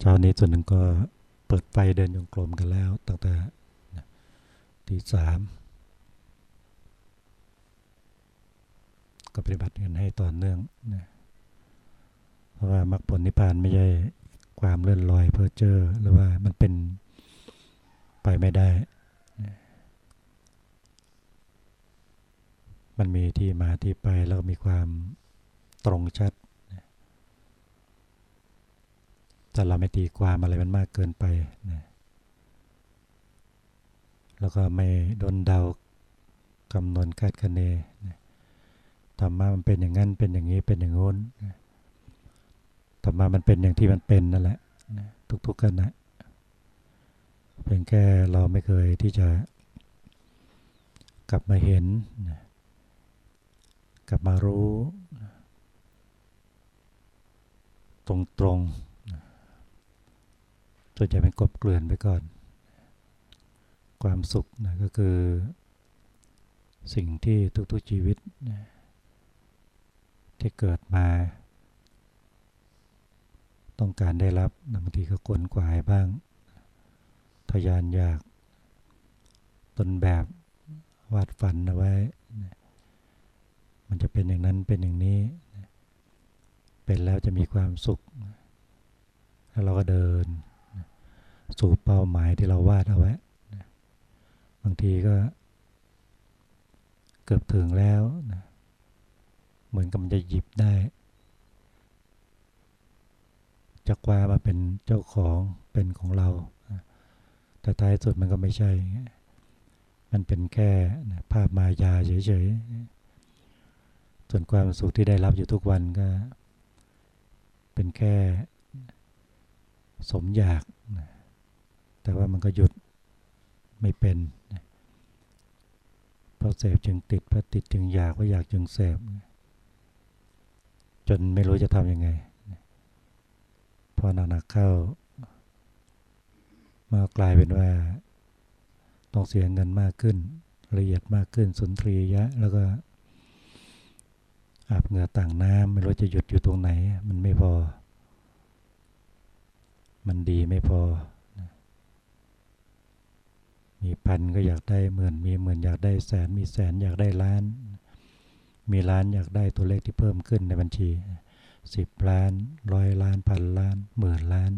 เช้านี้ส่วนหนึ่งก็เปิดไฟเดินยงกลมกันแล้ว ตั้งแต่ตีสามก็ปฏิบัติกันให้ต่อเนื่องนะเพราะว่ามรรคผลนิพพานไม่ใช่ความเลื่อนลอยเพ้อเจ้อหรือว่ามันเป็นไปไม่ได้ มันมีที่มาที่ไปแล้วมีความตรงชัด แต่เราไม่ตีความอะไรมันมากเกินไปนะแล้วก็ไม่ดนเดากำนวนคาดคะเนนะธรรมะมันเป็นอย่างนั้นเป็นอย่างนี้เป็นอย่างโน้นนะธรรมะมันเป็นอย่างที่มันเป็นนั่นแหละนะทุกๆขณะเพียงแค่เราไม่เคยที่จะกลับมาเห็นนะกลับมารู้ ตรงๆ ส่วนใหญ่เป็นกบเกลื่อนไปก่อน ความสุขนะก็คือ สิ่งที่ทุกๆชีวิตนะที่เกิดมา ต้องการได้รับบางทีก็กลนกวายบ้าง ทยานอยากต้นแบบวาดฝันเอาไว้ มันจะเป็นอย่างนั้นเป็นอย่างนี้ เป็นแล้วจะมีความสุข แล้วเราก็เดิน สู่เป้าหมายที่เราวาดเอาไว้บางทีก็เกือบถึงแล้วนะเหมือนกับมันจะหยิบได้จะคว้ามาเป็นเจ้าของเป็นของเรา แต่ท้ายสุดมันก็ไม่ใช่ มันเป็นแค่ภาพมายาเฉยๆ ส่วนความสุขที่ได้รับอยู่ทุกวันก็ เป็นแค่สมอยาก แต่ว่ามันก็หยุดไม่เป็นเพราะเสพจึงติดเพราะติดจึงอยากเพราะอยากจึงเสพจนไม่รู้จะทำยังไงพอหนักๆเข้ามากลายเป็นว่า ต้องเสียเงินมากขึ้น ละเอียดมากขึ้นสุนทรียะ แล้วก็อาบเหงื่อต่างน้ำไม่รู้จะหยุดอยู่ตรงไหน มันไม่พอ มันดีไม่พอ มีพันก็อยากได้หมื่นมีหมื่นอยากได้แสนมีแสนอยากได้ล้าน มีล้านอยากได้ตัวเลขที่เพิ่มขึ้นในบัญชีสิบล้านร้อยล้านพันล้านหมื่นล้าน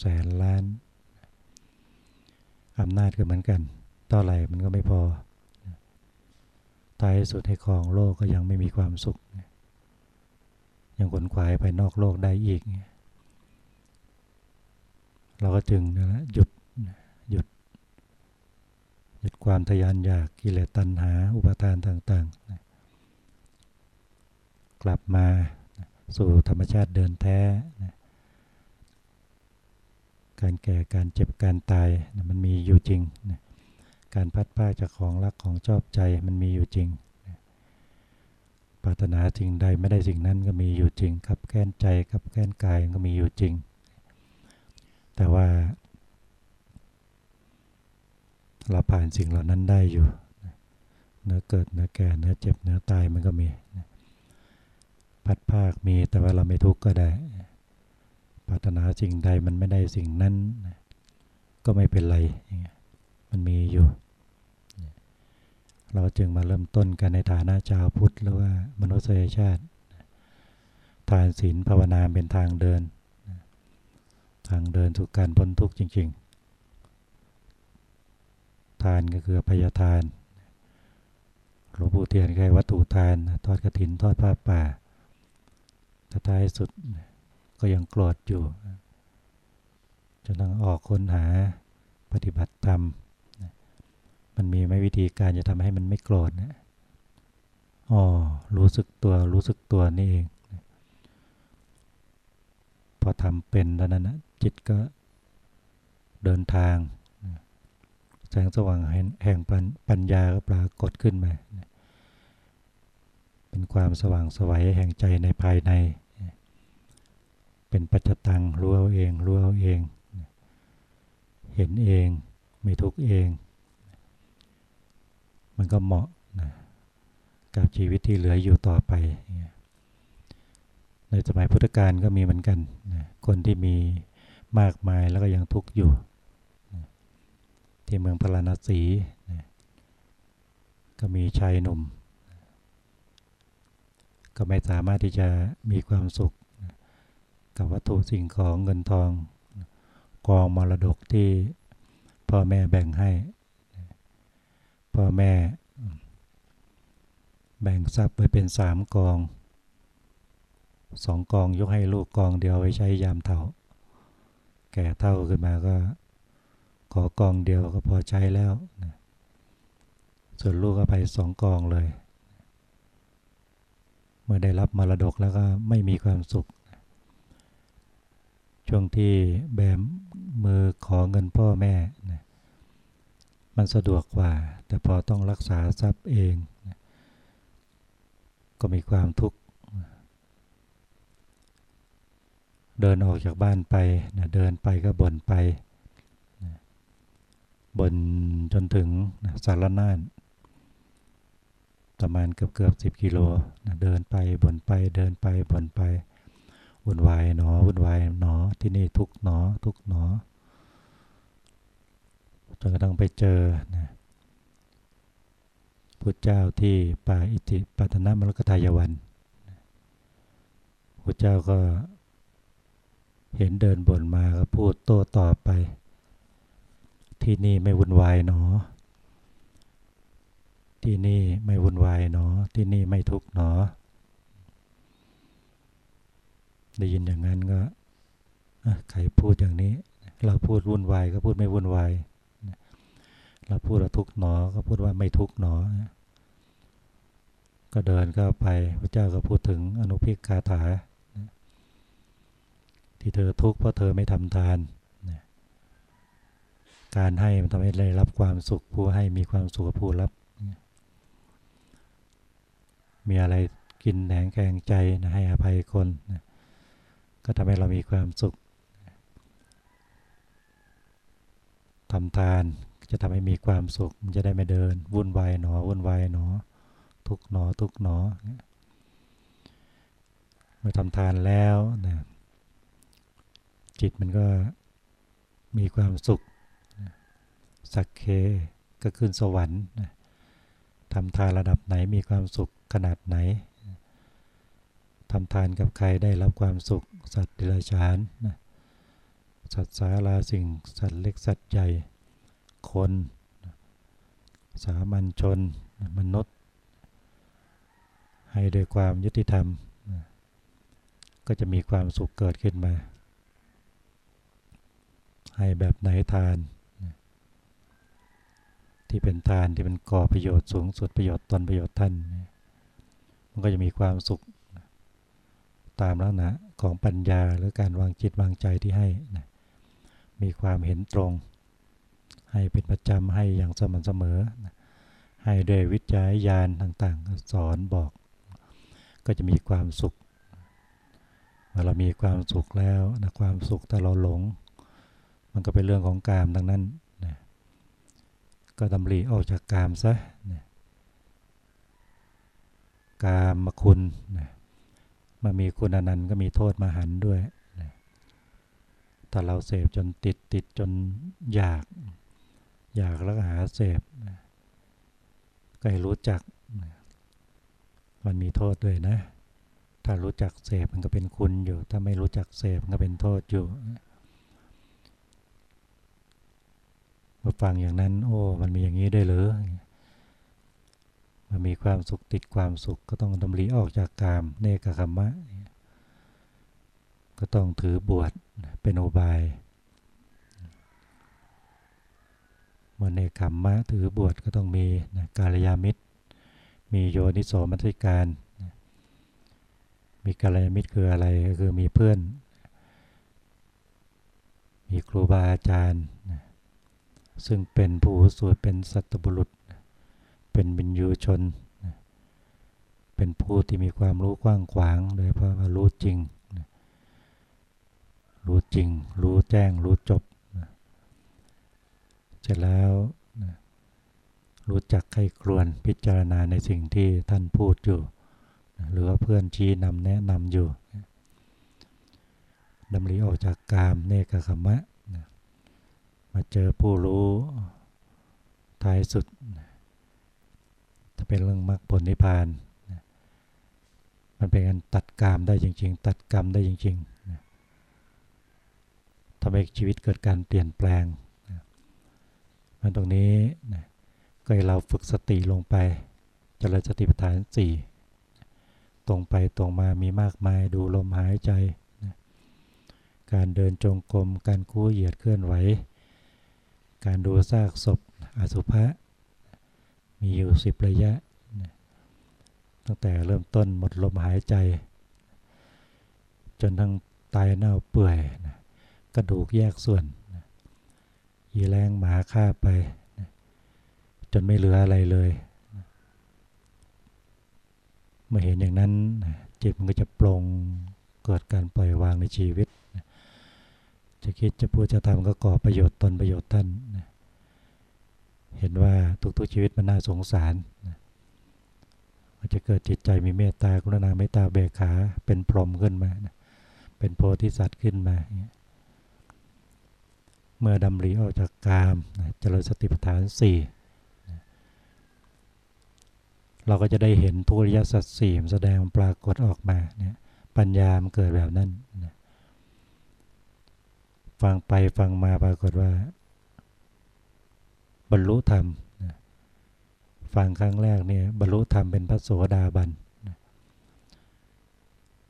แสนล้านอำนาจก็เหมือนกันต่อไหร่มันก็ไม่พอท้ายสุดให้ครองโลกก็ยังไม่มีความสุข ยังขนขวายไปนอกโลกได้อีก เราก็จึงนะหยุด ยุดหยุดความทยานอยากกิเลสตัณหา อุปทานต่างๆ กลับมาสู่ธรรมชาติเดินแท้ การแก่การเจ็บการตายมันมีอยู่จริง การพัดผ้าจากของรักของชอบใจมันมีอยู่จริง ปรารถนาสิ่งใดไม่ได้สิ่งนั้นก็มีอยู่จริงขับแค้นใจขับแค้นกายก็มีอยู่จริง แต่ว่า เราผ่านสิ่งเหล่านั้นได้อยู่เนื้อเกิดเนื้อแก่เนื้อเจ็บเนื้อตายมันก็มีพัดภาคมีแต่ว่าเราไม่ทุกข์ก็ได้ปรารถนาสิ่งใดมันไม่ได้สิ่งนั้น ก็ไม่เป็นไรมันมีอยู่ เราจึงมาเริ่มต้นกันในฐานะชาวพุทธหรือว่ามนุษยชาติ ทานศีลภาวนาเป็นทางเดิน ทางเดินสู่การพ้นทุกข์จริง ๆ ทานก็คือพยาทานหลวงปู่เทียนแค่วัตถุทาน ทอดกระถินทอดผ้าป่าแต่ท้ายสุดก็ยังโกรธอยู่จะต้องออกค้นหาปฏิบัติธรรม มันมีไม่วิธีการจะทำให้มันไม่โกรธนะอ๋อรู้สึกตัวรู้สึกตัวนี่เอง พอทำเป็นแล้วนั้นนะจิตก็เดินทาง งสว่างแห่งปัญญาก็ปรากฏขึ้นมา เป็นความสว่างสวัยแห่งใจในภายใน เป็นปัจจตังรู้เอาเอง รู้เอาเอง เห็นเอง ไม่ทุกเอง มันก็เหมาะนะกับชีวิตที่เหลืออยู่ต่อไป ในสมัยพุทธกาลก็มีเหมือนกันนะคนที่มีมากมายแล้วก็ยังทุกข์อยู่ ที่เมืองพาราณสีก็มีชายหนุ่ม ก็ไม่สามารถที่จะมีความสุขกับวัตถุสิ่งของเงินทองกองมรดกที่พ่อแม่แบ่งให้ พ่อแม่แบ่งทรัพย์ไว้เป็นสามกองสองกองยกให้ลูกกองเดียวไว้ใช้ยามเท่า แก่เท่าขึ้นมาก็ อกองเดียวก็พอใช้แล้วส่วนลูกก็ไปสองกองเลย เมื่อได้รับมรดกแล้วก็ไม่มีความสุข ช่วงที่แบมมือขอเงินพ่อแม่นะมันสะดวกกว่า แต่พอต้องรักษาทรัพย์เองนะก็มีความทุกข์ เดินออกจากบ้านไปนะเดินไปก็บ่นไป บนจนถึงสารนานประมาณเกือบเกือบสิบกิโลนะเดินไปบนไปเดินไปบนไปวุ่นวายหนอวุ่นวายหนอที่นี่ทุกหนอทุกหนอจนกระทั่งไปเจอนะพุทธเจ้าที่ป่าอิติปัตนมรกทายวันพุทธเจ้าก็เห็นเดินบนมาก็พูดโต้ตอบไป ที่นี่ไม่วุ่นวายหนอ ที่นี่ไม่วุ่นวายหนอ ที่นี่ไม่ทุกหนอ ได้ยินอย่างนั้นก็ใครพูดอย่างนี้ เราพูดวุ่นวายก็พูดไม่วุ่นวาย เราพูดว่าทุกหนอ ก็พูดว่าไม่ทุกหนอ ก็เดินก็ไปพระเจ้าก็พูดถึงอนุพิกคาถา ที่เธอทุกข์เพราะเธอไม่ทำทาน การให้มันทำให้ได้รับความสุขผู้ให้มีความสุขผู้รับ มีอะไรกินแหนงแกงใจนะให้อภัยคนนะก็ทำให้เรามีความสุขทำทานจะทำให้มีความสุข มันจะได้ไม่เดิน วุ่นวายหนอ วุ่นวายหนอ ทุกหนอ ทุกหนอ เมื่อทำทานแล้วนะจิตมันก็มีความสุข สักเคก็ขึ้นสวรรค์ทำทานระดับไหนมีความสุขขนาดไหนทำทานกับใครได้รับความสุขสัตว์เดรัจฉานสัตว์สาราสิ่งสัตว์เล็กสัตว์ใหญ่คนสามัญชนมนุษย์ ให้โดยความยุติธรรม ก็จะมีความสุขเกิดขึ้นมา ให้แบบไหนทาน ที่เป็นทานที่เป็นก่อประโยชน์สูงสุดประโยชน์ตนประโยชน์ท่าน มันก็จะมีความสุข ตามลักษณะของปัญญาหรือการวางจิตวางใจที่ให้มีความเห็นตรง ให้เป็นประจำให้อย่างสม่ำเสมอให้ด้วยวิจัยญาณต่างๆ สอนบอก ก็จะมีความสุขเมื่อเรามีความสุขแล้วนะความสุขแต่เราหลง มันก็เป็นเรื่องของกามดังนั้น ก็ดำริออกจากกามซะนะกามมาคุณนะมามีคุณอนันต์ก็มีโทษมาหันด้วยนะถ้าเราเสพจนติดติดจนอยาก อยากแล้วก็หาเสพก็ให้รู้จักมันมีโทษด้วยนะ ถ้ารู้จักเสพมันก็เป็นคุณอยู่ ถ้าไม่รู้จักเสพมันก็เป็นโทษอยู่ มาฟังอย่างนั้น โอ้ มันมีอย่างนี้ได้หรือมันมีความสุขติดความสุขก็ต้องดำริออกจากกามเนกขมมะก็ต้องถือบวชเป็นโอบายเมื่อในขมมะถือบวชก็ต้องมีนะกาลยามิตร มีโยนิโสมัติการมีกาลยามิตรคืออะไรก็คือมีเพื่อน มีครูบาอาจารย์นะ ซึ่งเป็นผู้สวดเป็นสัตบุรุษ เป็นบิญญูชน เป็นผู้ที่มีความรู้กว้างขวางโดยเพราะว่ารู้จริง รู้จริง รู้แจ้ง รู้จบเสร็จแล้วรู้จักใครครวนพิจารณาในสิ่งที่ท่านพูดอยู่ หรือว่าเพื่อนชี้นำแนะนำอยู่ดำริออกจากกามเนกขมะ มาเจอผู้รู้ท้ายสุดนะถ้าเป็นเรื่องมรรคผลนิพพานมันเป็นการตัดกามได้จริง ๆ ตัดกรรมได้จริงๆทำให้ชีวิตเกิดการเปลี่ยนแปลงมันตรงนี้ก็ให้เราฝึกสติลงไปจริญสติปัฏฐานสี่ตรงไปตรงมามีมากมายดูลมหายใจ การเดินจงกรมการคู่เหยียดเคลื่อนไหว การดูซากศพอสุภะมีอยู่สิบระยะ ตั้งแต่เริ่มต้นหมดลมหายใจ จนทั้งตายเน่าเปื่อยกระดูกแยกส่วนยีแรงหมาฆ่าไป จนไม่เหลืออะไรเลยเมื่อเห็นอย่างนั้นจิตมันก็จะปลงเกิดการปล่อยวางในชีวิต จะคิดจะพูดจะทำก็ก่อประโยชน์ตนประโยชน์ท่านนะเห็นว่าทุกๆชีวิตมันน่าสงสารนะมันจะเกิดจิตใจมีเมตตากรุณาเมตตาเบขาเป็นพรหมขึ้นมานะเป็นโพธิสัตว์ขึ้นมาเเมื่อดำริออกจากกามนะเจริญสติปัฏฐานสี่นะเราก็จะได้เห็นทุริยสัจสี่แสดงปรากฏออกมาเนี่ยปัญญามันเกิดแบบนั้นนะ ฟังไปฟังมาปรากฏว่า บรรลุธรรมฟังครั้งแรกเนี่ยบรรลุธรรมเป็นพระโสดาบัน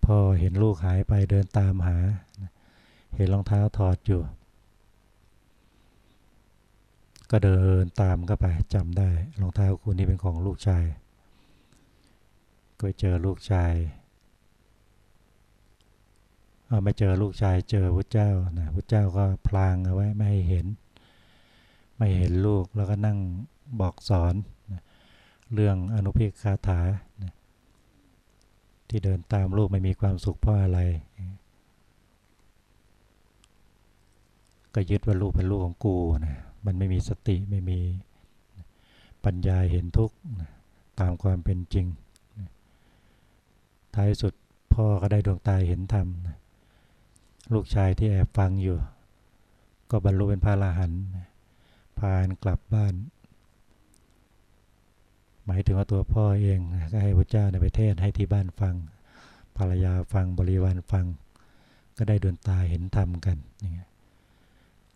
พอเห็นลูกหายไปเดินตามหา เห็นรองเท้าถอดอยู่ ก็เดินตามเข้าไปจำได้รองเท้าคู่นี้เป็นของลูกชาย ก็ไปเจอลูกชาย เอาไม่เจอลูกชายเจอพระเจ้านะพระเจ้าก็พลางเอาไว้ไม่ให้เห็น ไม่เห็นลูกแล้วก็นั่งบอกสอนนะเรื่องอนุพิคาถานะที่เดินตามลูกไม่มีความสุขเพราะอะไร ก็ยึดว่าลูกเป็นลูกของกูนะมันไม่มีสติไม่มีปัญญาเห็นทุกข์ตามความเป็นจริง ท้ายสุดพ่อก็ได้ดวงตาเห็นธรรมนะ ลูกชายที่แอบฟังอยู่ ก็บรรลุเป็นพระอรหันต์พานกลับบ้าน หมายถึงว่าตัวพ่อเองก็ให้พระเจ้าในประเทศให้ที่บ้านฟัง ภรรยาฟังบริวารฟัง ก็ได้ดวงตาเห็นธรรมกันอย่างเงี้ย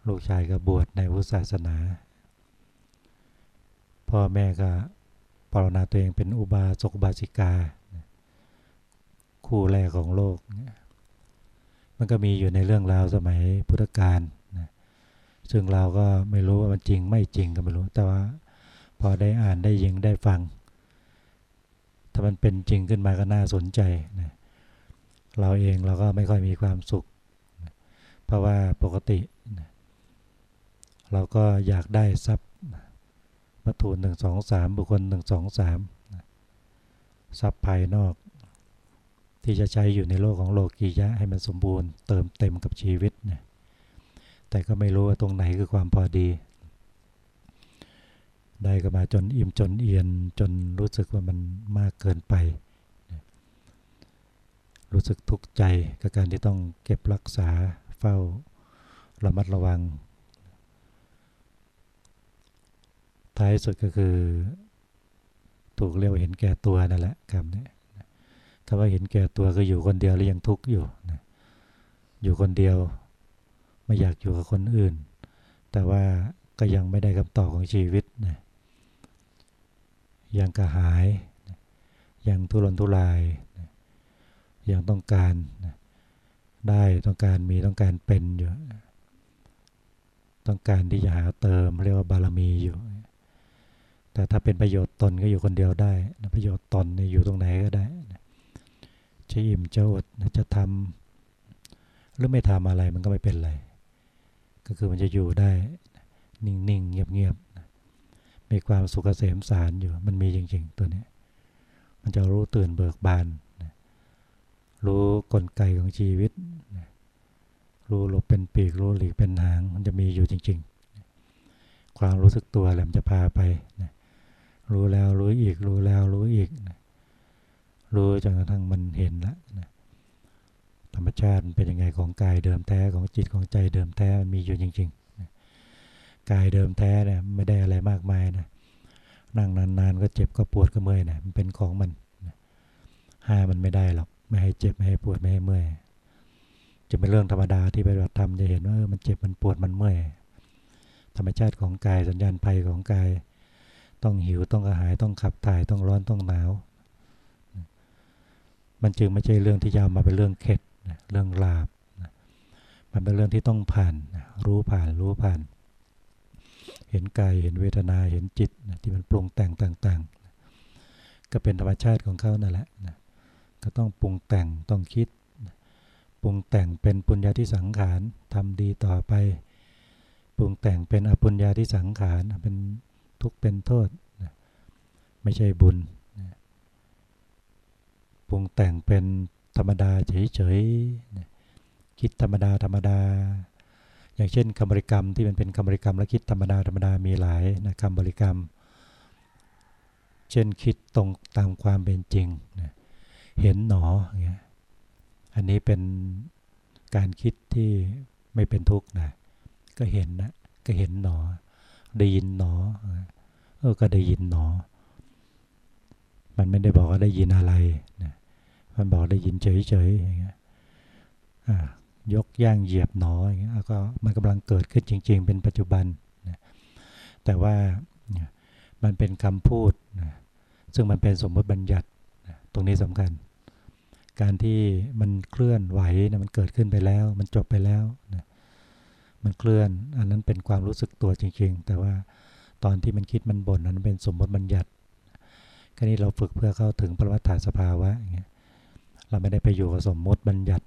ลูกชายก็บวชในพุทธศาสนา พ่อแม่ก็ปรนนาตัวเองเป็นอุบาสกบาสิกา คู่แรกของโลก มันก็มีอยู่ในเรื่องราวสมัยพุทธกาลนะซึ่งเราก็ไม่รู้ว่ามันจริงไม่จริงก็ไม่รู้ แต่ว่าพอได้อ่านได้ยิงได้ฟัง ถ้ามันเป็นจริงขึ้นมาก็น่าสนใจนะเราเองเราก็ไม่ค่อยมีความสุขนะเพราะว่าปกตินะเราก็อยากได้ทรัพย์วัตถุหนึ่งสองสามบุคคลหนึ่งสองสามทรัพย์ภายนอก ที่จะใช้อยู่ในโลกของโลกียะให้มันสมบูรณ์เติมเต็มกับชีวิตนะแต่ก็ไม่รู้ว่าตรงไหนคือความพอดี ได้ก็มาจนอิ่มจนเอียนจนรู้สึกว่ามันมากเกินไป รู้สึกทุกข์ใจกับการที่ต้องเก็บรักษาเฝ้าระมัดระวัง ท้ายสุดก็คือ ถูกเรียกว่าเห็นแก่ตัวนั่นแหละคำนี้ คำว่าเห็นแก่ตัวก็อยู่คนเดียวแล้วยังทุกข์อยู่นะอยู่คนเดียวไม่อยากอยู่กับคนอื่น แต่ว่าก็ยังไม่ได้คำตอบของชีวิตนะยังกระหายนะยังทุรนทุรายนะยังต้องการนะได้ต้องการมีต้องการเป็นอยู่ต้องการที่จะหาเติมเรียกว่าบารมีอยู่ แต่ถ้าเป็นประโยชน์ตนก็อยู่คนเดียวได้ ประโยชน์ตนเนี่ยอยู่ตรงไหนก็ได้ จะอิ่มจะอดจะทำหรือไม่ทำอะไรมันก็ไม่เป็นไร ก็คือมันจะอยู่ได้ นิ่งๆ เงียบๆ มีความสุขเกษมสารอยู่ มันมีจริงๆ ตัวนี้ มันจะรู้ตื่นเบิกบาน รู้กลไกของชีวิต รู้หลบเป็นปีก รู้หลีกเป็นหาง มันจะมีอยู่จริง ๆ ความรู้สึกตัวแหละมันจะพาไป รู้แล้วรู้อีก รู้แล้วรู้อีกนะ รู้จนกระทั่งมันเห็นแล้วนะทรมชาติมันเป็นยังไงของกายเดิมแท้ของจิตของใจเดิมแท้มันมีอยู่จริงๆกายเดิมแท้เนี่ยไม่ได้อะไรมากมายนะนั่งนานๆก็เจ็บก็ปวดก็เมื่อยนะมันเป็นของมันห้ามันไม่ได้หรอกไม่ให้เจ็บไม่ให้ปวดไม่ให้เมื่อยจะเป็นเรื่องธรรมดาที่ปฏิบัติธรรมจะเห็นว่ามันเจ็บมันปวดมันเมื่อยธรรมชาติของกายสัญญาณภัยของกาย ต้องหิวต้องกระหายต้องขับถ่ายต้องร้อนต้องหนาว มันจึงไม่ใช่เรื่องที่จะมาเป็นเรื่องเข็ดเรื่องลาบมันเป็นเรื่องที่ต้องผ่านรู้ผ่านรู้ผ่าน เห็นกายเห็นเวทนาเห็นจิตที่มันปรุงแต่งต่างๆ ก็เป็นธรรมชาติของเขานั่นแหละก็ต้องปรุงแต่งต้องคิดปรุงแต่งเป็นปุญญาที่สังขารทำดีต่อไป ปรุงแต่งเป็นอปุญญาที่สังขารเป็นทุกข์เป็นโทษ ไม่ใช่บุญ ปรุงแต่งเป็นธรรมดาเฉยๆคิดธรรมดาธรรมดา อย่างเช่นคำบริกรรมที่มันเป็นคำบริกรรมและคิดธรรมดาธรรมดามีหลายนะคำบริกรรม เช่นคิดตรงตามความเป็นจริงเห็นหนออย่างเงี้ยอันนี้เป็นการคิดที่ไม่เป็นทุกข์นะก็เห็นนะก็เห็นหนอ ได้ยินหนอเออก็ได้ยินหนอ มันไม่ได้บอกว่าได้ยินอะไรนะ มันบอกได้ยินเฉยๆอย่างเงี้ยยกย่างเหยียบหนออย่างเงี้ยก็มันกำลังเกิดขึ้นจริง ๆ เป็นปัจจุบันนะแต่ว่ามันเป็นคำพูดนะซึ่งมันเป็นสมมติบัญญัตินะตรงนี้สำคัญ การที่มันเคลื่อนไหวนะมันเกิดขึ้นไปแล้ว มันจบไปแล้วนะมันเคลื่อน อันนั้นเป็นความรู้สึกตัวจริง ๆ แต่ว่าตอนที่มันคิดมันบ่นนั้นเป็นสมมติบัญญัติแค่นี้เราฝึกเพื่อเข้าถึงปรมัตถสภาวะอย่างเงี้ย เราไม่ได้ไปอยู่กับสมมติบัญญัติ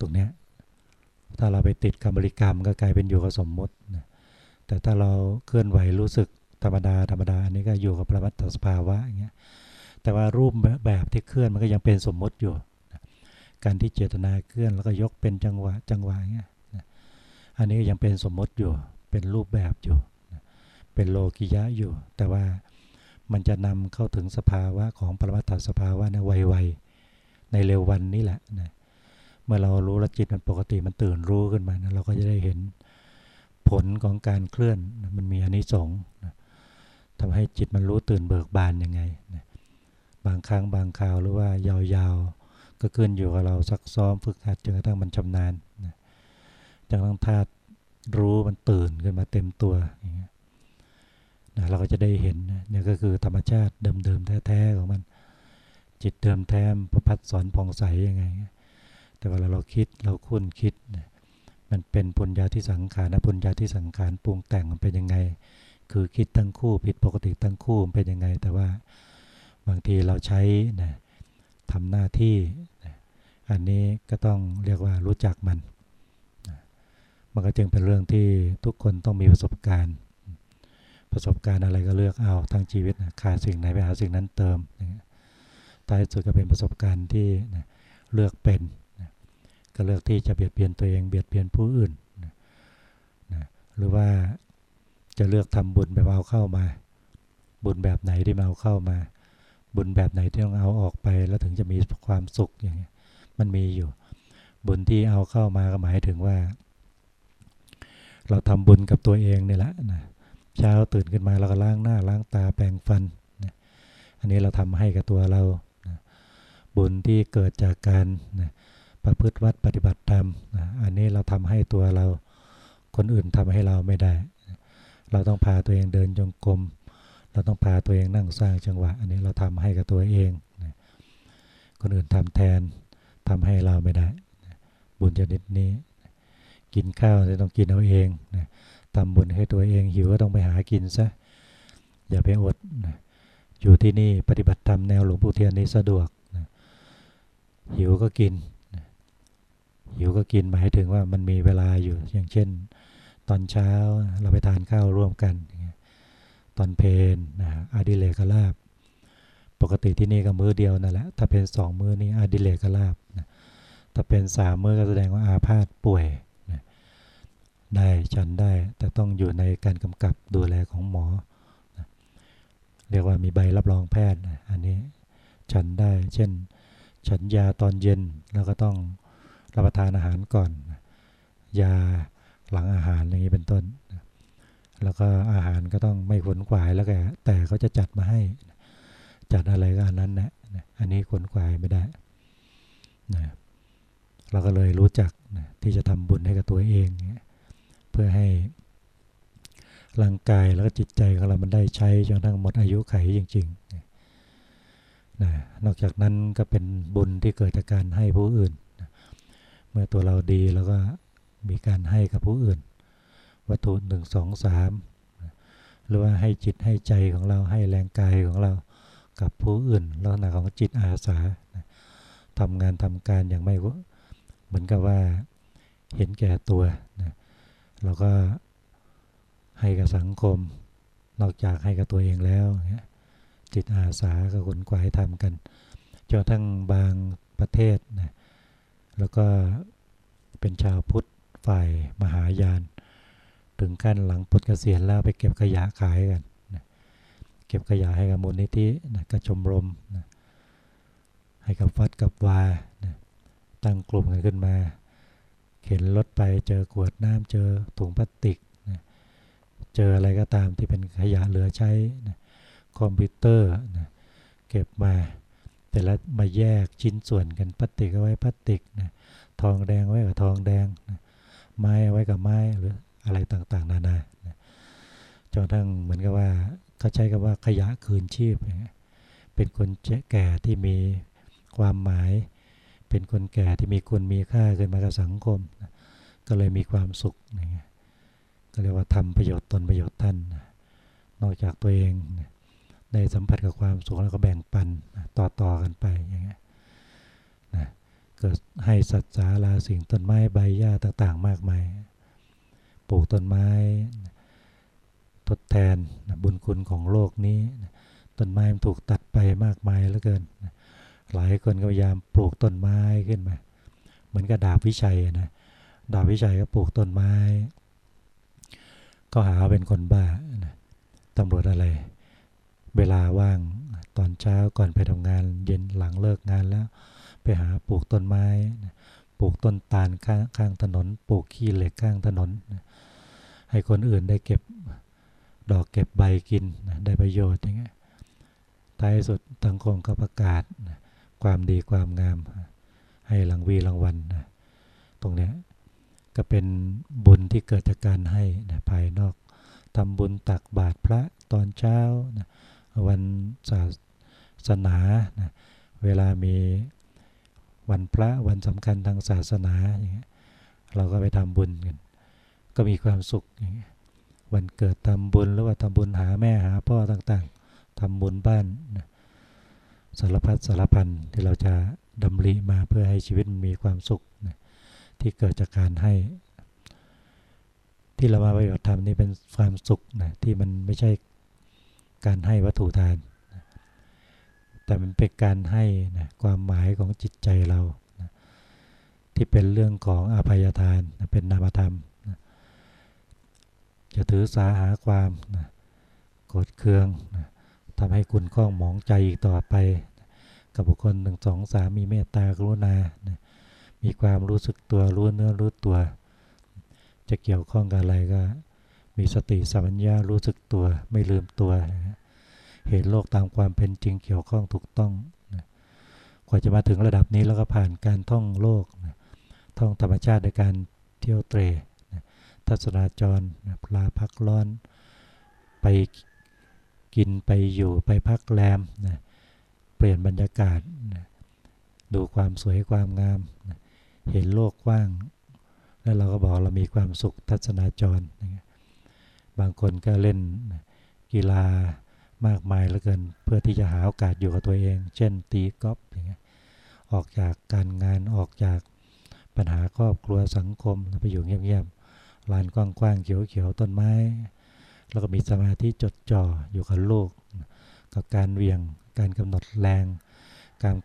ตรงเนี้ยถ้าเราไปติดคำบริกรรมก็กลายเป็นอยู่กับสมมติแต่ถ้าเราเคลื่อนไหวรู้สึกธรรมดาธรรมดาอันนี้ก็อยู่กับประมัตถสภาวะอย่างเงี้ยแต่ว่ารูปแบบที่เคลื่อนมันก็ยังเป็นสมมติอยู่ การที่เจตนาเคลื่อนแล้วก็ยกเป็นจังหวะจังหวะเงี้ยอันนี้ยังเป็นสมมติอยู่ เป็นรูปแบบอยู่ เป็นโลกิยะอยู่ แต่ว่า มันจะนำเข้าถึงสภาวะของปรมัตถสภาวะในไวๆในเร็ววันนี้แหละนะเมื่อเรารู้แล้วจิตมันปกติมันตื่นรู้ขึ้นมานะเราก็จะได้เห็นผลของการเคลื่อนมันมีอนิสงส์ทำให้จิตมันรู้ตื่นเบิกบานยังไงนะบางครั้งบางคราวหรือว่ายาวๆ ก็ขึ้นอยู่กับเราซักซ้อมฝึกหัดจนกระทั่งมันชำนาญนะจนกระทั่งธาตุรู้มันตื่นขึ้นมาเต็มตัวอย่างเงี้ย นะเราก็จะได้เห็นเนี่ยก็คือธรรมชาติเดิมๆแท้ๆของมัน จิตเดิมแท้ประพัดสอนผ่องใสยังไง แต่เวลาเราคิดเราคุ้นคิดมันเป็นปุญญาที่สังขารนะปุญญาที่สังขารปรุงแต่งมันเป็นยังไง คือคิดทั้งคู่ผิดปกติทั้งคู่มันเป็นยังไง แต่ว่าบางทีเราใช้นะทำหน้าที่นะอันนี้ก็ต้องเรียกว่ารู้จักมันนะมันก็จึงเป็นเรื่องที่ทุกคนต้องมีประสบการณ์ ประสบการณ์อะไรก็เลือกเอาทั้งชีวิตนะขาดสิ่งไหนไปหาสิ่งนั้นเติมนะท้ายสุดก็เป็นประสบการณ์ที่นะเลือกเป็นนะก็เลือกที่จะเบียดเบียนตัวเองเบียดเบียนผู้อื่นนะนะหรือว่าจะเลือกทำบุญแบบเอาเข้ามา บุญแบบไหนที่มาเอาเข้ามา บุญแบบไหนที่ต้องเอาออกไปแล้วถึงจะมีความสุขอย่างเงี้ยมันมีอยู่ บุญที่เอาเข้ามาก็หมายถึงว่า เราทำบุญกับตัวเองนี่แหละนะ เช้าตื่นขึ้นมาเราก็ล้างหน้าล้างตาแปรงฟันนะอันนี้เราทำให้กับตัวเรานะบุญที่เกิดจากการนะประพฤติวัดปฏิบัติธรรมนะอันนี้เราทำให้ตัวเรา คนอื่นทำให้เราไม่ได้เราต้องพาตัวเองเดินจงกรม เราต้องพาตัวเองนั่งสร้างจังหวะ อันนี้เราทำให้กับตัวเองนะคนอื่นทำแทนทำให้เราไม่ได้นะบุญชนิดนี้ กินข้าวต้องกินเอาเองนะ ทำบุญให้ตัวเองหิวก็ต้องไปหากินซะอย่าไปอดนะอยู่ที่นี่ปฏิบัติธรรมแนวหลวงปู่เทียนนี้สะดวกนะหิวก็กินนะหิวก็กินหมายถึงว่ามันมีเวลาอยู่อย่างเช่น ตอนเช้าเราไปทานข้าวร่วมกัน ตอนเพนนะอาดิเลกลาบ ปกติที่นี่ก็มื้อเดียวนั่นแหละถ้าเป็นสองมื้อนี้อาดิเลกลาบนะถ้าเป็นสามมื้อก็แสดงว่าอาพาธป่วย ได้ฉันได้ แต่ต้องอยู่ในการกำกับดูแลของหมอ เรียกว่ามีใบรับรองแพทย์ อันนี้ฉันได้ เช่น ฉันยาตอนเย็นแล้วก็ต้องรับประทานอาหารก่อน ยาหลังอาหารอย่างนี้เป็นต้น แล้วก็อาหารก็ต้องไม่ขนขวายแล้วแกแต่เขาจะจัดมาให้ จัดอะไรก็อันนั้นนะอันนี้ขนขวายไม่ได้นะเราก็เลยรู้จักนะที่จะทำบุญให้กับตัวเองเพื่อให้ร่างกายแล้วก็จิตใจของเรามันได้ใช้จนทั้งหมดอายุไขจริงๆนะนอกจากนั้นก็เป็นบุญที่เกิดจากการให้ผู้อื่นนะเมื่อตัวเราดีแล้วก็มีการให้กับผู้อื่น วัตถุหนึ่งสองสามหรือว่าให้จิตให้ใจของเราให้แรงกายของเรากับผู้อื่นลักษณะของจิตอาสาทำงานทำการอย่างไม่เหมือนกับว่าเห็นแก่ตัวนะ เราก็ให้กับสังคม นอกจากให้กับตัวเองแล้วจิตอาสากับคนกวายทำกันจนทั้งบางประเทศนะแล้วก็เป็นชาวพุทธฝ่ายมหายาน ถึงขั้นหลังปลดเกษียณแล้วไปเก็บขยะขายกันนะเก็บขยะให้กับมูลนิธินะกับชมรมนะให้กับฟัดกับวานะตั้งกลุ่มกันขึ้นมา เข็นรถไปเจอขวดน้ำเจอถุงพลาสติกนะเจออะไรก็ตามที่เป็นขยะเหลือใช้นะคอมพิวเตอร์นะเก็บมาแต่ละมาแยกชิ้นส่วนกันพลาสติกเอาไว้พลาสติกนะทองแดงไว้กับทองแดงนะไม้ไว้กับไม้หรืออะไรต่างๆ นานานะจนทั้งเหมือนกับว่าเขาใช้คำว่าขยะคืนชีพ เป็นคนแก่ที่มีความหมาย เป็นคนแก่ที่มีคุณมีค่าเกินมากับสังคมนะก็เลยมีความสุขนะก็เรียกว่าทำประโยชน์ตนประโยชน์ท่านนะนอกจากตัวเองนะได้สัมผัสกับความสุขแล้วก็แบ่งปันต่อต่อกันไปอย่างเงี้ยนะเกิดให้สัตว์สาราสิ่งต้นไม้ใบหญ้าต่างๆ มากมาย ปลูกต้นไม้ทดแทนบุญคุณของโลกนี้ ต้นไม้มันถูกตัดไปมากมายเหลือเกิน หลายคนก็พยายามปลูกต้นไม้ขึ้นมา เหมือนกับดาบวิชัยนะดาบวิชัยก็ปลูกต้นไม้ ก็หาเป็นคนบ้าตำรวจอะไร เวลาว่างตอนเช้าก่อนไปทำงาน เย็นหลังเลิกงานแล้ว ไปหาปลูกต้นไม้ ปลูกต้นตาลข้างข้างถนน ปลูกขี้เหล็กข้างถนน ให้คนอื่นได้เก็บดอกเก็บใบกินได้ประโยชน์อย่างเงี้ยท้ายสุดทังคงก็ประกาศ ความดีความงาม ให้รางวีรางวัลตรงนี้ก็เป็นบุญที่เกิดจากการให้นะภายนอกทำบุญตักบาตรพระตอนเช้านะวันศาสนานะเวลามีวันพระวันสำคัญทางศาสนาอย่างเงี้ยเราก็ไปทำบุญกัน ก็มีความสุขอย่างเงี้ยวันเกิดทำบุญหรือว่าทำบุญหาแม่หาพ่อต่างๆทำบุญบ้านนะ สารพัดสารพันที่เราจะดำริมาเพื่อให้ชีวิตมีความสุขนะที่เกิดจากการให้ ที่เรามาปฏิบัติธรรมนี่เป็นความสุขนะที่มันไม่ใช่การให้วัตถุทานแต่มันเป็นการให้นะความหมายของจิตใจเรานะที่เป็นเรื่องของอภัยทานนะเป็นนามธรรมนะจะถือสาหาความนะกดเคืองนะ ทำให้คุณข้องหมองใจอีกต่อไป กับบุคคลหนึ่งสองสามมีเมตตากรุณานะมีความรู้สึกตัวรู้เนื้อรู้ตัว จะเกี่ยวข้องกับอะไรก็ มีสติสัมปชัญญะรู้สึกตัวไม่ลืมตัวเห็นโลกตามความเป็นจริงเกี่ยวข้องถูกต้องกว่าจะมาถึงระดับนี้แล้วก็ผ่านการท่องโลกท่องธรรมชาติในการเที่ยวเตรทัศนาจรปลาพักร้อน ไป กินไปอยู่ไปพักแรมนะเปลี่ยนบรรยากาศดูความสวยความงามเห็นโลกกว้าง แล้วเราก็บอกเรามีความสุขทัศนาจรบางคนก็เล่นกีฬามากมายเหลือเกินเพื่อที่จะหาโอกาสอยู่กับตัวเอง เช่นตีกอล์ฟอย่างเงี้ยออกจากการงานออกจากปัญหาครอบครัวสังคมไปอยู่เงียบๆลานกว้างๆเขียวๆต้นไม้ แล้วก็มีสมาธิจดจ่ออยู่กับโลกกับการเวียง การกำหนดแรง การ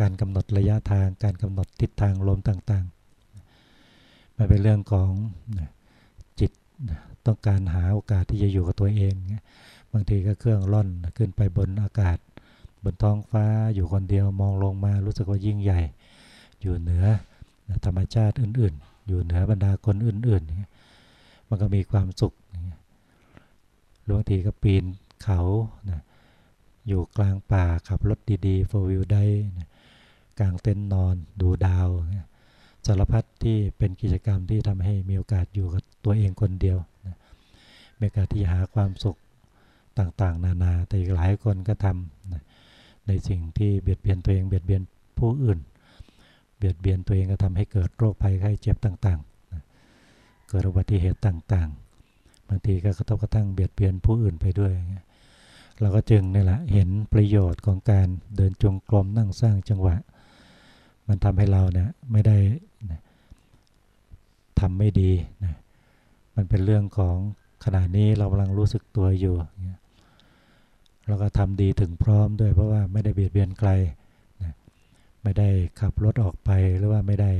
การกำหนดระยะทาง การกำหนดทิศทางลมต่างๆ มันเป็นเรื่องของจิตต้องการหาโอกาสที่จะอยู่กับตัวเอง บางทีก็เครื่องล่อนขึ้นไปบนอากาศ บนท้องฟ้าอยู่คนเดียวมองลงมารู้สึกว่ายิ่งใหญ่ อยู่เหนือธรรมชาติอื่น ๆ อยู่เหนือบรรดาคนอื่น ๆ มันก็มีความสุข บางทีก็ปีนเขานะอยู่กลางป่าขับรถดีๆโฟวิวได้นะกลางเต็นท์นอนดูดาวสารพัดที่เป็นกิจกรรมที่ทำให้มีโอกาสอยู่กับตัวเองคนเดียวนะมีโอกาสที่หาความสุขต่างๆ นานาแต่อีกหลายคนก็ทำนะในสิ่งที่เบียดเบียนตัวเองเบียดเบียนผู้อื่น เบียดเบียนตัวเองก็ทำให้เกิดโรคภัยไข้เจ็บต่างๆนะเกิดอุบัติเหตุต่างๆ บางทีก็กระทบกระทั่งเบียดเบียนผู้อื่นไปด้วย เราก็จึงนี่แหละเห็นประโยชน์ของการเดินจงกรมนั่งสร้างจังหวะ มันทำให้เราเนี่ยไม่ได้ทำไม่ดีนะมันเป็นเรื่องของขณะนี้เรากำลังรู้สึกตัวอยู่เราก็ทำดีถึงพร้อมด้วยเพราะว่าไม่ได้เบียดเบียนไกลนะไม่ได้ขับรถออกไปหรือว่าไม่ได้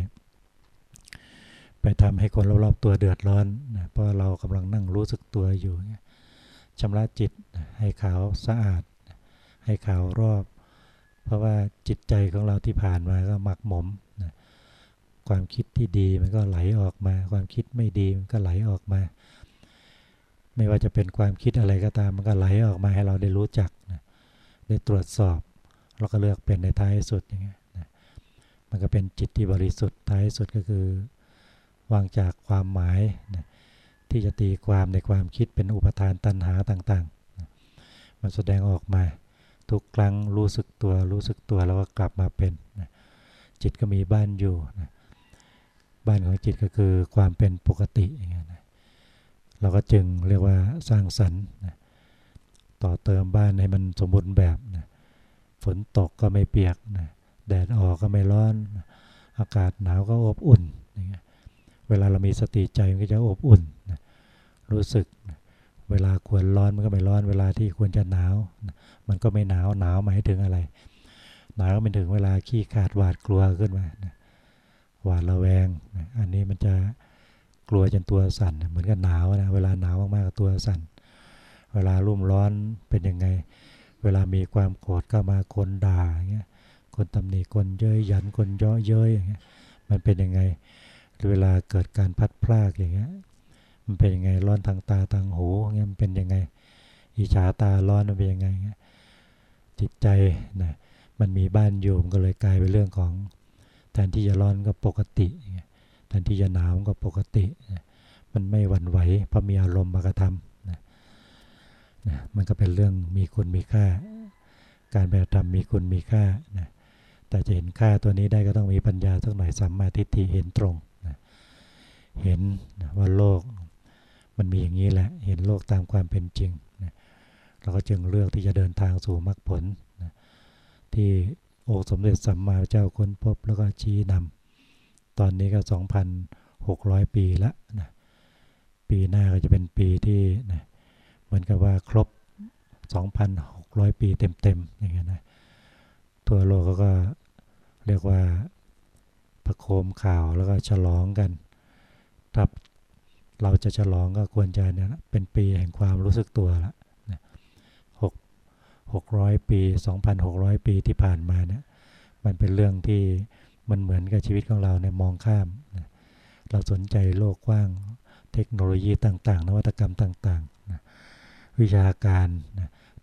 ไปทำให้คนรอบๆตัวเดือดร้อนนะเพราะเรากำลังนั่งรู้สึกตัวอยู่ชำระจิตให้ขาวสะอาด ให้ขาวรอบ เพราะว่าจิตใจของเราที่ผ่านมาก็หมักหมมนะความคิดที่ดีมันก็ไหลออกมา ความคิดไม่ดีมันก็ไหลออกมา ไม่ว่าจะเป็นความคิดอะไรก็ตามมันก็ไหลออกมาให้เราได้รู้จักนะได้ตรวจสอบแล้วก็เลือกเป็นในท้ายสุดอย่างเงี้ยนะมันก็เป็นจิตที่บริสุทธิ์ท้ายสุดก็คือ วางจากความหมายนะที่จะตีความในความคิดเป็นอุปทานตัณหาต่างๆมันแสดงออกมา ทุกครั้งรู้สึกตัวรู้สึกตัวแล้วก็กลับมาเป็นนะจิตก็มีบ้านอยู่นะบ้านของจิตก็คือความเป็นปกติอย่างเงี้ยนะเราก็จึงเรียกว่าสร้างสรรค์นะต่อเติมบ้านให้มันสมบูรณ์แบบนะฝนตกก็ไม่เปียกนะแดดออกก็ไม่ร้อน อากาศหนาวก็อบอุ่นอย่างเงี้ย เวลาเรามีสติใจมันก็จะอบอุ่นนะรู้สึกนะเวลาควรร้อนมันก็ไม่ร้อน เวลาที่ควรจะหนาวนะมันก็ไม่หนาวหนาวหมายถึงอะไร หนาวก็เป็นถึงเวลาขี้ขาดหวาดกลัวขึ้นมานะหวาดระแวงนะอันนี้มันจะกลัวจนตัวสั่นเหมือนกับหนาวนะเวลาหนาวมากๆตัวสั่น เวลารุ่มร้อนเป็นยังไง เวลามีความโกรธก็มาคนด่าอย่างเงี้ยคนตำหนิคนเย้ยหยันคนเยาะเย้ยอย่างเงี้ยมันเป็นยังไง เวลาเกิดการพัดพลากอย่างเงี้ยมันเป็นยังไงร้อนทางตาทางหูเงี้ยมันเป็นยังไง อิจฉาตาร้อนมันเป็นยังไงจิตใจนะมันมีบ้านอยู่มันก็เลยกลายเป็นเรื่องของแทนที่จะร้อนก็ปกติแทนที่จะหนาวก็ปกติ มันไม่หวั่นไหวเพราะมีอารมณ์มากระทำนะนะมันก็เป็นเรื่องมีคุณมีค่า การปฏิธรรมมีคุณมีค่านะแต่จะเห็นค่าตัวนี้ได้ก็ต้องมีปัญญาสักหน่อยสัมมาทิฏฐิเห็นตรง เห็นว่าโลกมันมีอย่างนี้แหละ เห็นโลกตามความเป็นจริงนะเราก็จึงเลือกที่จะเดินทางสู่มรรคผลนะที่องค์สมเด็จสัมมาเจ้าค้นพบแล้วก็ชี้นำตอนนี้ก็ 2,600 ปีละนะปีหน้าก็จะเป็นปีที่นะเหมือนกับว่าครบ 2,600 ปีเต็มๆอย่างเงี้ยนะทั่วโลกก็เรียกว่าประโคมข่าวแล้วก็ฉลองกัน ถ้าเราจะฉลองก็ควรจะเนี่ยเป็นปีแห่งความรู้สึกตัวละหกหกร้อยปีสองพันหกร้อยปีที่ผ่านมาเนี่ย มันเป็นเรื่องที่มันเหมือนกับชีวิตของเราเนี่ยมองข้าม เราสนใจโลกกว้างเทคโนโลยีต่างๆ นวัตกรรมต่างๆ วิชาการ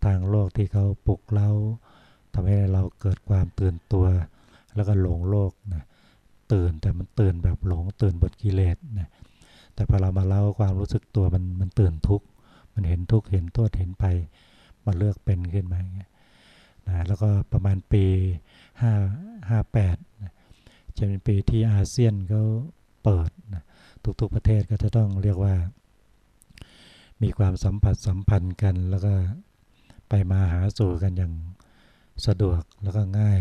ทางโลกที่เขาปลุกเราทำให้เราเกิดความตื่นตัว แล้วก็หลงโลกนะ ตื่นแต่มันตื่นแบบหลงตื่นบทกิเลสนะแต่พอเรามาเล่าความรู้สึกตัวมันมันตื่นทุกข์มันเห็นทุกข์เห็นโทษเห็นไปมันเลือกเป็นขึ้นมาอย่างเงี้ยนะแล้วก็ประมาณปี5 58นะจะเป็นปีที่อาเซียนเขาเปิดนะทุกๆประเทศก็จะต้องเรียกว่า มีความสัมผัสสัมพันธ์กัน แล้วก็ไปมาหาสู่กันอย่างสะดวกแล้วก็ง่าย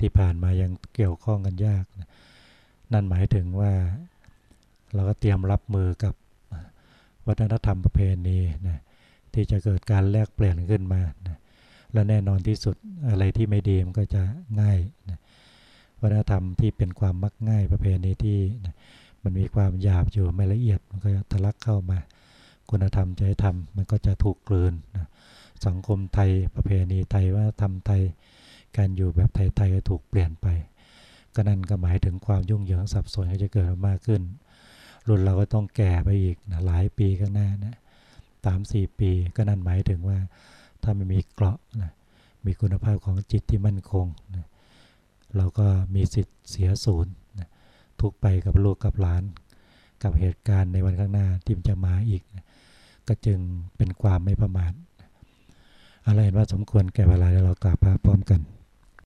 ที่ผ่านมายังเกี่ยวข้องกันยากนั่นหมายถึงว่าเราก็เตรียมรับมือกับวัฒนธรรมประเพณีนะที่จะเกิดการแลกเปลี่ยนขึ้นมานะและแน่นอนที่สุดอะไรที่ไม่ดีมันก็จะง่ายนะวัฒนธรรมที่เป็นความมักง่ายประเพณีที่นะมันมีความหยาบอยู่ไม่ละเอียดมันก็ทะลักเข้ามา คุณธรรมใจธรรมมันก็จะถูกกลืนนะสังคมไทยประเพณีไทยว่าทำไทย การอยู่แบบไทยๆก็ถูกเปลี่ยนไป ก็นั่นก็หมายถึงความยุ่งเหยิงสับสนก็จะเกิดมากขึ้น รุ่นเราก็ต้องแก่ไปอีกนะหลายปีข้างหน้านะสามสี่ปีก็นั่นหมายถึงว่าถ้าไม่มีเกราะนะมีคุณภาพของจิตที่มั่นคงนะเราก็มีสิทธิ์เสียศูนย์นะทุกไปกับลูกกับหลาน กับเหตุการณ์ในวันข้างหน้าที่จะมาอีกนะก็จึงเป็นความไม่ประมาทอะไรเห็นว่าสมควรแก่เวลาแล้วเรากราบพระพร้อมกัน